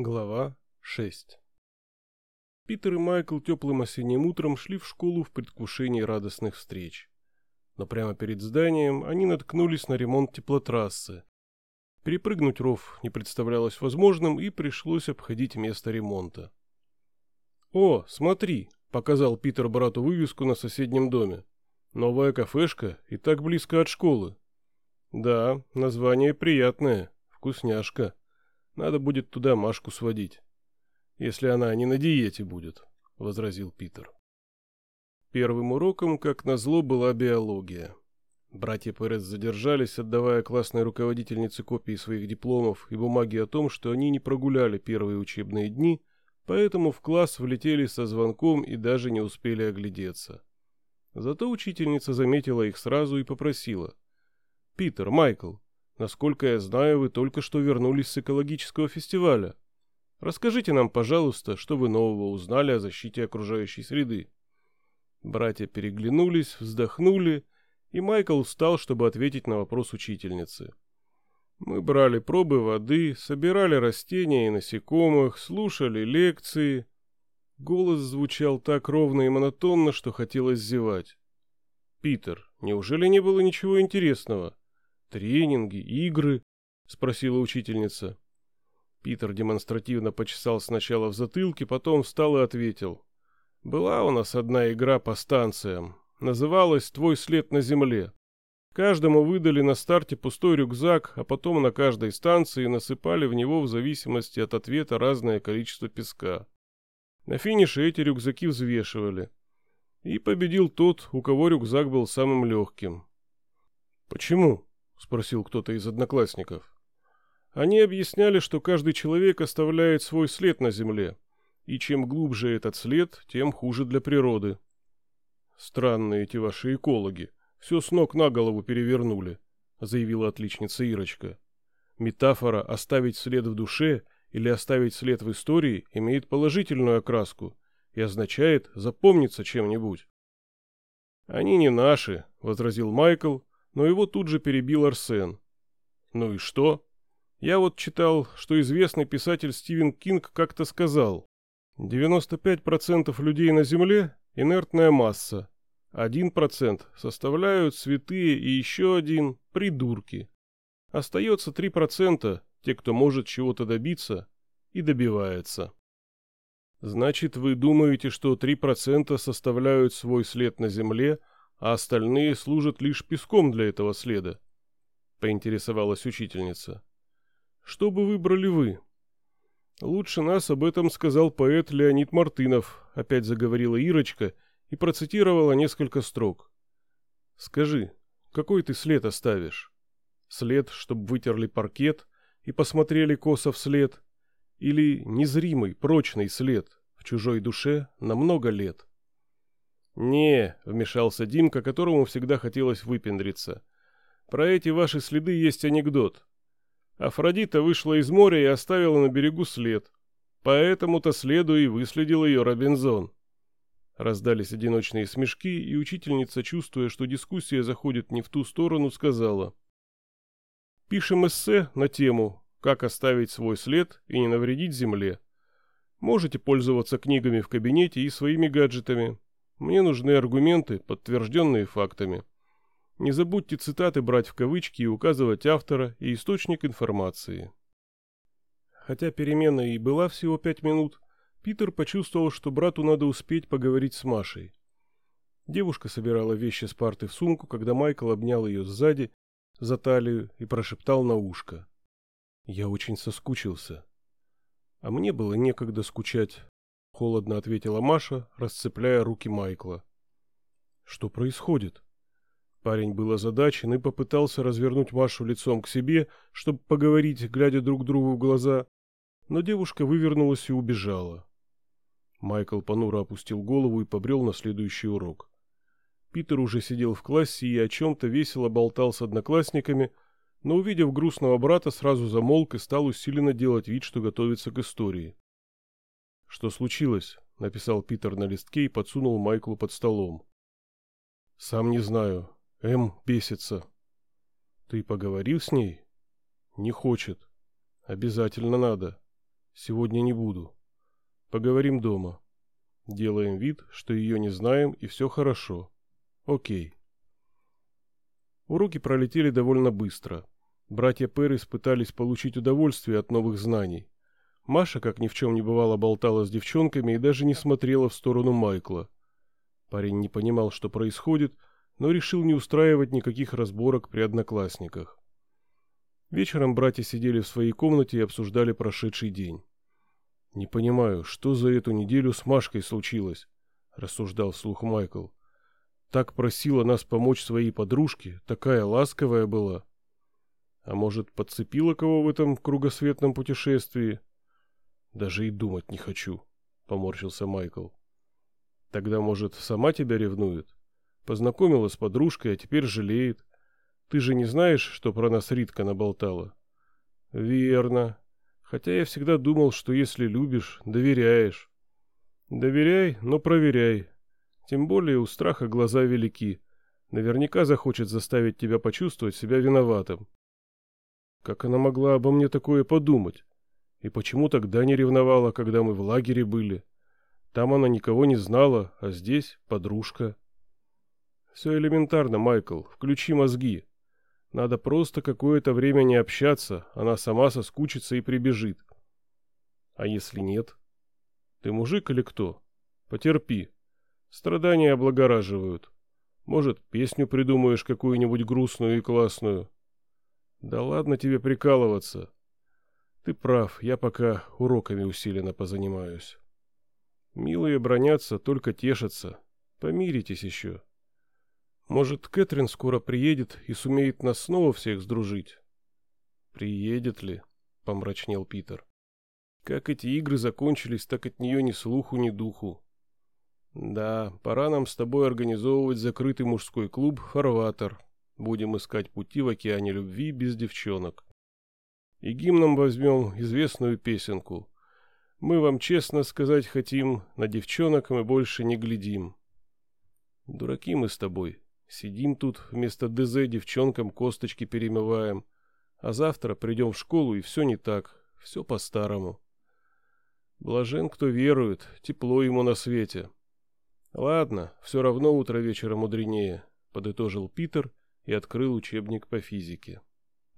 Глава 6 Питер и Майкл теплым осенним утром шли в школу в предвкушении радостных встреч. Но прямо перед зданием они наткнулись на ремонт теплотрассы. Перепрыгнуть ров не представлялось возможным и пришлось обходить место ремонта. «О, смотри!» — показал Питер брату вывеску на соседнем доме. «Новая кафешка и так близко от школы». «Да, название приятное, вкусняшка». Надо будет туда Машку сводить. Если она не на диете будет, — возразил Питер. Первым уроком, как назло, была биология. Братья Перес задержались, отдавая классной руководительнице копии своих дипломов и бумаги о том, что они не прогуляли первые учебные дни, поэтому в класс влетели со звонком и даже не успели оглядеться. Зато учительница заметила их сразу и попросила. «Питер, Майкл, Насколько я знаю, вы только что вернулись с экологического фестиваля. Расскажите нам, пожалуйста, что вы нового узнали о защите окружающей среды. Братья переглянулись, вздохнули, и Майкл встал, чтобы ответить на вопрос учительницы. Мы брали пробы воды, собирали растения и насекомых, слушали лекции. Голос звучал так ровно и монотонно, что хотелось зевать. «Питер, неужели не было ничего интересного?» Тренинги, игры? Спросила учительница. Питер демонстративно почесал сначала в затылке, потом встал и ответил. Была у нас одна игра по станциям. Называлась «Твой след на земле». Каждому выдали на старте пустой рюкзак, а потом на каждой станции насыпали в него в зависимости от ответа разное количество песка. На финише эти рюкзаки взвешивали. И победил тот, у кого рюкзак был самым легким. «Почему?» — спросил кто-то из одноклассников. Они объясняли, что каждый человек оставляет свой след на земле, и чем глубже этот след, тем хуже для природы. Странные эти ваши экологи, все с ног на голову перевернули, заявила отличница Ирочка. Метафора «оставить след в душе» или «оставить след в истории» имеет положительную окраску и означает «запомниться чем-нибудь». «Они не наши», — возразил Майкл, но его тут же перебил Арсен. Ну и что? Я вот читал, что известный писатель Стивен Кинг как-то сказал. 95% людей на Земле – инертная масса. 1% составляют святые и еще один – придурки. Остается 3% – те, кто может чего-то добиться и добивается. Значит, вы думаете, что 3% составляют свой след на Земле – а остальные служат лишь песком для этого следа? Поинтересовалась учительница. Что бы выбрали вы? Лучше нас об этом сказал поэт Леонид Мартынов, опять заговорила Ирочка и процитировала несколько строк. Скажи, какой ты след оставишь? След, чтоб вытерли паркет и посмотрели косо вслед? Или незримый, прочный след в чужой душе на много лет? «Не», — вмешался Димка, которому всегда хотелось выпендриться. «Про эти ваши следы есть анекдот. Афродита вышла из моря и оставила на берегу след. Поэтому-то следу и выследил ее Робинзон». Раздались одиночные смешки, и учительница, чувствуя, что дискуссия заходит не в ту сторону, сказала. «Пишем эссе на тему «Как оставить свой след и не навредить земле». Можете пользоваться книгами в кабинете и своими гаджетами. Мне нужны аргументы, подтвержденные фактами. Не забудьте цитаты брать в кавычки и указывать автора и источник информации. Хотя перемена и была всего пять минут, Питер почувствовал, что брату надо успеть поговорить с Машей. Девушка собирала вещи с парты в сумку, когда Майкл обнял ее сзади, за талию и прошептал на ушко. «Я очень соскучился». А мне было некогда скучать, Холодно ответила Маша, расцепляя руки Майкла. Что происходит? Парень был озадачен и попытался развернуть Машу лицом к себе, чтобы поговорить, глядя друг другу в глаза, но девушка вывернулась и убежала. Майкл понуро опустил голову и побрел на следующий урок. Питер уже сидел в классе и о чем-то весело болтал с одноклассниками, но, увидев грустного брата, сразу замолк и стал усиленно делать вид, что готовится к истории. «Что случилось?» — написал Питер на листке и подсунул Майклу под столом. «Сам не знаю. М бесится». «Ты поговорил с ней?» «Не хочет. Обязательно надо. Сегодня не буду. Поговорим дома. Делаем вид, что ее не знаем и все хорошо. Окей. Уроки пролетели довольно быстро. Братья Перрис пытались получить удовольствие от новых знаний. Маша, как ни в чем не бывало, болтала с девчонками и даже не смотрела в сторону Майкла. Парень не понимал, что происходит, но решил не устраивать никаких разборок при одноклассниках. Вечером братья сидели в своей комнате и обсуждали прошедший день. «Не понимаю, что за эту неделю с Машкой случилось?» – рассуждал вслух Майкл. «Так просила нас помочь своей подружке, такая ласковая была. А может, подцепила кого в этом кругосветном путешествии?» «Даже и думать не хочу», – поморщился Майкл. «Тогда, может, сама тебя ревнует? Познакомила с подружкой, а теперь жалеет. Ты же не знаешь, что про нас Ритка наболтала?» «Верно», Хотя я всегда думал, что если любишь, доверяешь. Доверяй, но проверяй. Тем более у страха глаза велики. Наверняка захочет заставить тебя почувствовать себя виноватым. Как она могла обо мне такое подумать? И почему тогда не ревновала, когда мы в лагере были? Там она никого не знала, а здесь подружка. Все элементарно, Майкл, включи мозги. Надо просто какое-то время не общаться, она сама соскучится и прибежит. А если нет? Ты мужик или кто? Потерпи. Страдания облагораживают. Может, песню придумаешь какую-нибудь грустную и классную. Да ладно тебе прикалываться. Ты прав, я пока уроками усиленно позанимаюсь. Милые бронятся, только тешатся. Помиритесь еще. Может, Кэтрин скоро приедет и сумеет нас снова всех сдружить? Приедет ли? Помрачнел Питер. Как эти игры закончились, так от нее ни слуху, ни духу. Да, пора нам с тобой организовывать закрытый мужской клуб «Фарватер». Будем искать пути в океане любви без девчонок. И гимном возьмем известную песенку. Мы вам честно сказать хотим, на девчонок мы больше не глядим. Дураки мы с тобой, Сидим тут, вместо ДЗ девчонкам косточки перемываем. А завтра придем в школу, и все не так, все по-старому. Блажен, кто верует, тепло ему на свете. Ладно, все равно утро вечера мудренее, подытожил Питер и открыл учебник по физике.